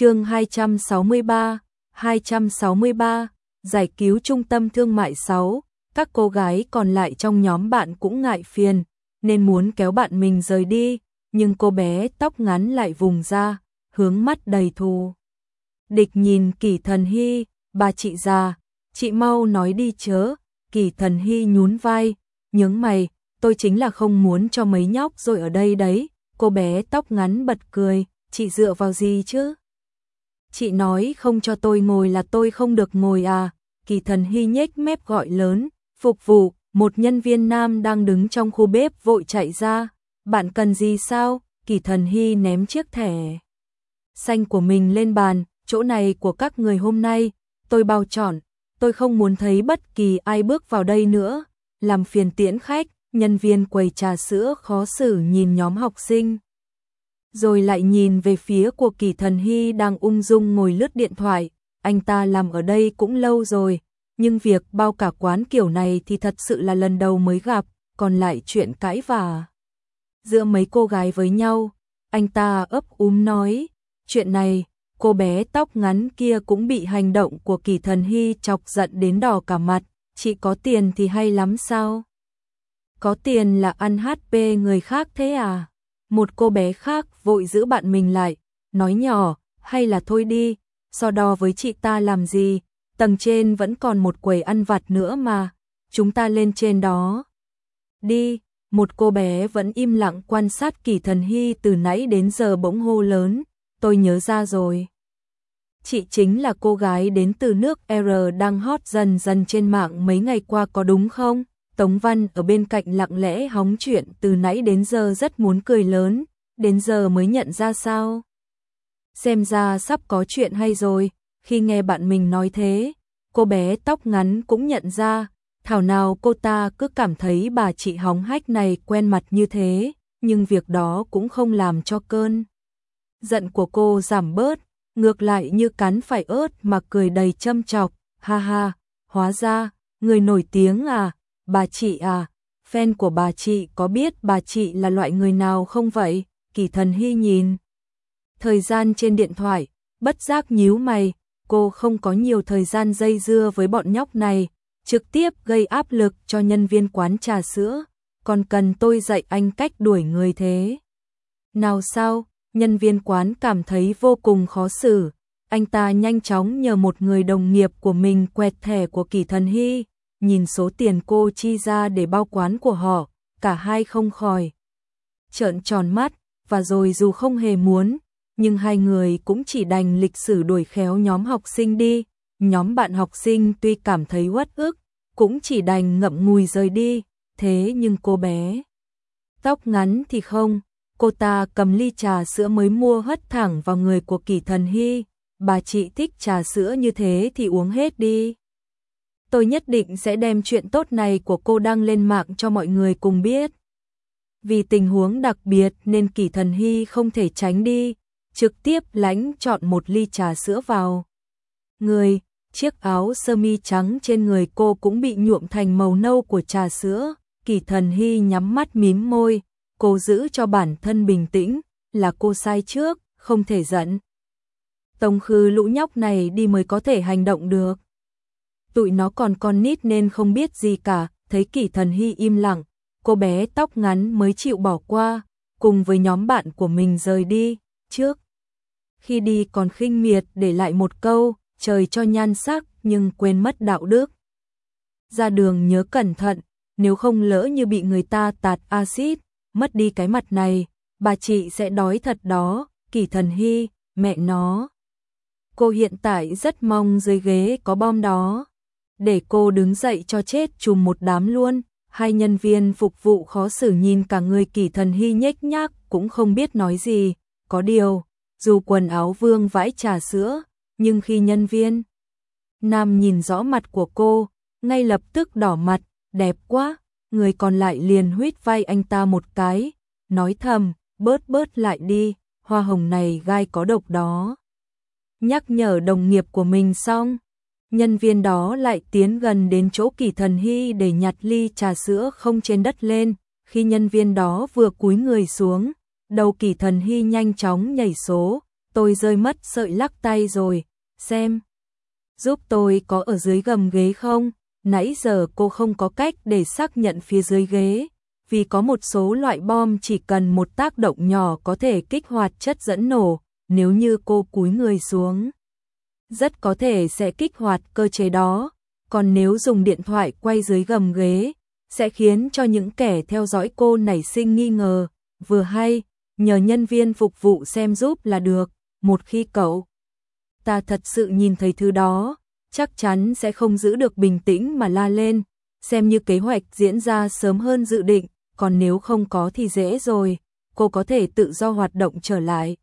chương 263, 263, giải cứu trung tâm thương mại 6, các cô gái còn lại trong nhóm bạn cũng ngại phiền, nên muốn kéo bạn mình rời đi, nhưng cô bé tóc ngắn lại vùng ra, hướng mắt đầy thù. Địch nhìn kỳ thần hy, bà chị già, chị mau nói đi chớ, kỳ thần hy nhún vai, nhướng mày, tôi chính là không muốn cho mấy nhóc rồi ở đây đấy, cô bé tóc ngắn bật cười, chị dựa vào gì chứ? Chị nói không cho tôi ngồi là tôi không được ngồi à, kỳ thần hy nhếch mép gọi lớn, phục vụ, một nhân viên nam đang đứng trong khu bếp vội chạy ra, bạn cần gì sao? Kỳ thần hy ném chiếc thẻ xanh của mình lên bàn, chỗ này của các người hôm nay, tôi bao chọn, tôi không muốn thấy bất kỳ ai bước vào đây nữa, làm phiền tiễn khách, nhân viên quầy trà sữa khó xử nhìn nhóm học sinh. Rồi lại nhìn về phía của kỳ thần hy đang ung dung ngồi lướt điện thoại, anh ta làm ở đây cũng lâu rồi, nhưng việc bao cả quán kiểu này thì thật sự là lần đầu mới gặp, còn lại chuyện cãi vả. Giữa mấy cô gái với nhau, anh ta ấp úm nói, chuyện này, cô bé tóc ngắn kia cũng bị hành động của kỳ thần hy chọc giận đến đỏ cả mặt, chị có tiền thì hay lắm sao? Có tiền là ăn HP người khác thế à? Một cô bé khác vội giữ bạn mình lại, nói nhỏ, hay là thôi đi, so đo với chị ta làm gì, tầng trên vẫn còn một quầy ăn vặt nữa mà, chúng ta lên trên đó. Đi, một cô bé vẫn im lặng quan sát kỳ thần hy từ nãy đến giờ bỗng hô lớn, tôi nhớ ra rồi. Chị chính là cô gái đến từ nước R đang hot dần dần trên mạng mấy ngày qua có đúng không? Tống Văn ở bên cạnh lặng lẽ hóng chuyện từ nãy đến giờ rất muốn cười lớn, đến giờ mới nhận ra sao. Xem ra sắp có chuyện hay rồi, khi nghe bạn mình nói thế, cô bé tóc ngắn cũng nhận ra, thảo nào cô ta cứ cảm thấy bà chị hóng hách này quen mặt như thế, nhưng việc đó cũng không làm cho cơn. Giận của cô giảm bớt, ngược lại như cắn phải ớt mà cười đầy châm chọc, ha ha, hóa ra, người nổi tiếng à, bà chị à, fan của bà chị có biết bà chị là loại người nào không vậy? Kỳ thần hy nhìn. Thời gian trên điện thoại, bất giác nhíu mày, cô không có nhiều thời gian dây dưa với bọn nhóc này, trực tiếp gây áp lực cho nhân viên quán trà sữa, còn cần tôi dạy anh cách đuổi người thế. Nào sao, nhân viên quán cảm thấy vô cùng khó xử, anh ta nhanh chóng nhờ một người đồng nghiệp của mình quẹt thẻ của kỳ thần hy, nhìn số tiền cô chi ra để bao quán của họ, cả hai không khỏi. Trợn tròn mắt, và rồi dù không hề muốn, nhưng hai người cũng chỉ đành lịch sử đuổi khéo nhóm học sinh đi, nhóm bạn học sinh tuy cảm thấy uất ức, cũng chỉ đành ngậm ngùi rời đi, thế nhưng cô bé. Tóc ngắn thì không, cô ta cầm ly trà sữa mới mua hất thẳng vào người của kỳ thần hy, bà chị thích trà sữa như thế thì uống hết đi tôi nhất định sẽ đem chuyện tốt này của cô đăng lên mạng cho mọi người cùng biết. Vì tình huống đặc biệt nên Kỳ Thần Hy không thể tránh đi, trực tiếp lãnh chọn một ly trà sữa vào. Người, chiếc áo sơ mi trắng trên người cô cũng bị nhuộm thành màu nâu của trà sữa, Kỳ Thần Hy nhắm mắt mím môi, cô giữ cho bản thân bình tĩnh, là cô sai trước, không thể giận. Tông khư lũ nhóc này đi mới có thể hành động được tụi nó còn con nít nên không biết gì cả, thấy kỷ thần hy im lặng, cô bé tóc ngắn mới chịu bỏ qua, cùng với nhóm bạn của mình rời đi, trước. Khi đi còn khinh miệt để lại một câu, trời cho nhan sắc nhưng quên mất đạo đức. Ra đường nhớ cẩn thận, nếu không lỡ như bị người ta tạt axit, mất đi cái mặt này, bà chị sẽ đói thật đó, kỷ thần hy, mẹ nó. Cô hiện tại rất mong dưới ghế có bom đó để cô đứng dậy cho chết chùm một đám luôn. Hai nhân viên phục vụ khó xử nhìn cả người kỳ thần hy nhếch nhác cũng không biết nói gì. Có điều, dù quần áo vương vãi trà sữa, nhưng khi nhân viên Nam nhìn rõ mặt của cô, ngay lập tức đỏ mặt, đẹp quá, người còn lại liền huýt vai anh ta một cái, nói thầm, bớt bớt lại đi, hoa hồng này gai có độc đó. Nhắc nhở đồng nghiệp của mình xong, nhân viên đó lại tiến gần đến chỗ kỳ thần hy để nhặt ly trà sữa không trên đất lên, khi nhân viên đó vừa cúi người xuống, đầu kỳ thần hy nhanh chóng nhảy số, tôi rơi mất sợi lắc tay rồi, xem. Giúp tôi có ở dưới gầm ghế không? Nãy giờ cô không có cách để xác nhận phía dưới ghế, vì có một số loại bom chỉ cần một tác động nhỏ có thể kích hoạt chất dẫn nổ, nếu như cô cúi người xuống. Rất có thể sẽ kích hoạt cơ chế đó, còn nếu dùng điện thoại quay dưới gầm ghế, sẽ khiến cho những kẻ theo dõi cô nảy sinh nghi ngờ, vừa hay, nhờ nhân viên phục vụ xem giúp là được, một khi cậu ta thật sự nhìn thấy thứ đó, chắc chắn sẽ không giữ được bình tĩnh mà la lên, xem như kế hoạch diễn ra sớm hơn dự định, còn nếu không có thì dễ rồi, cô có thể tự do hoạt động trở lại.